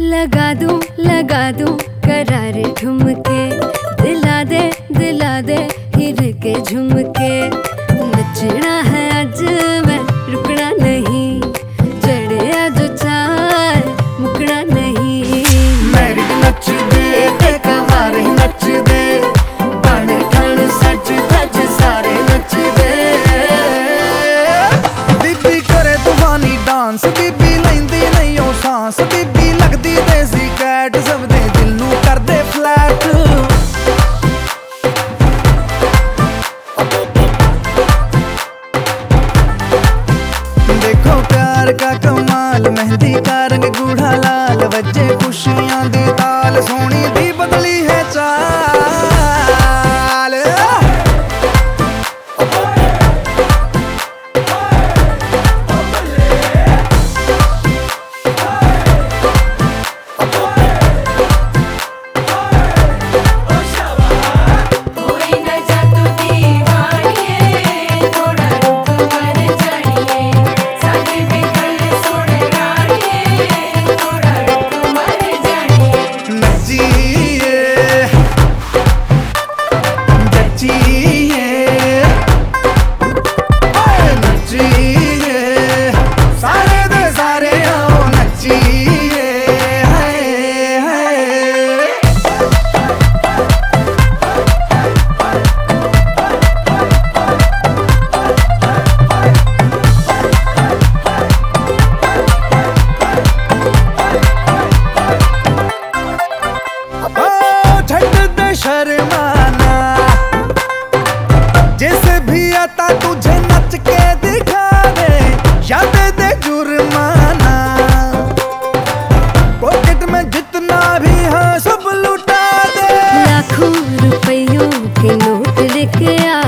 लगा दूँ लगा दूँ करारे ठुमके। दिला दे दिला दे हिर के झुमके। ਡਾਂਸ ਬੀਬੀ ਲੈਂਦੀ ਨਹੀਂ ਉਹ ਸਾਂਸ। ਬੀਬੀ ਲੱਗਦੀ ਦੇਸੀ ਕੈਟ ਸਭ ਦੇ ਦਿਲ ਨੂੰ ਕਰਦੇ ਫਲੈਟ ਦੇਖੋ ਪਿਆਰ ਦਾ ਕਮਾਲ, ਮਹਿੰਦੀ ਦਾ ਰੰਗ ਗੂੜਾ ਲਾਲ, ਵੱਜੇ ਖੁਸ਼ੀਆਂ ਦੀ ਤਾਲ, ਸੋਹਣੀ ਦੀ ਬਦਲੀ ਹੈ ਚਾਲ। जैसे तुझे नच के दिखा दे याद दे जुर्माना। पॉकेट में जितना भी है सब लुटा दे। लाखों रुपयों के नोट लेके आ।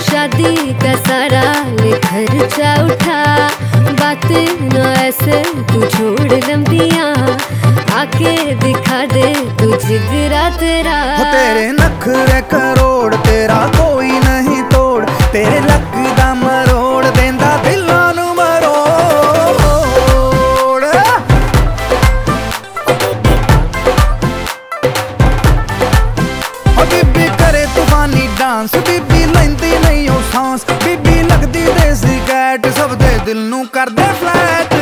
शादी का सारा ले खर्चा उठा। बातें न ऐसे तू छोड़ लंबिया। आके दिखा दे तू जिगरा तेरा। तेरे नखरे करोड़ ਲੱਗਦੀ ਦੇਸੀ ਕੈਟ ਸਭ ਦੇ ਦਿਲ ਨੂੰ ਕਰਦੇ ਫਲੈਟ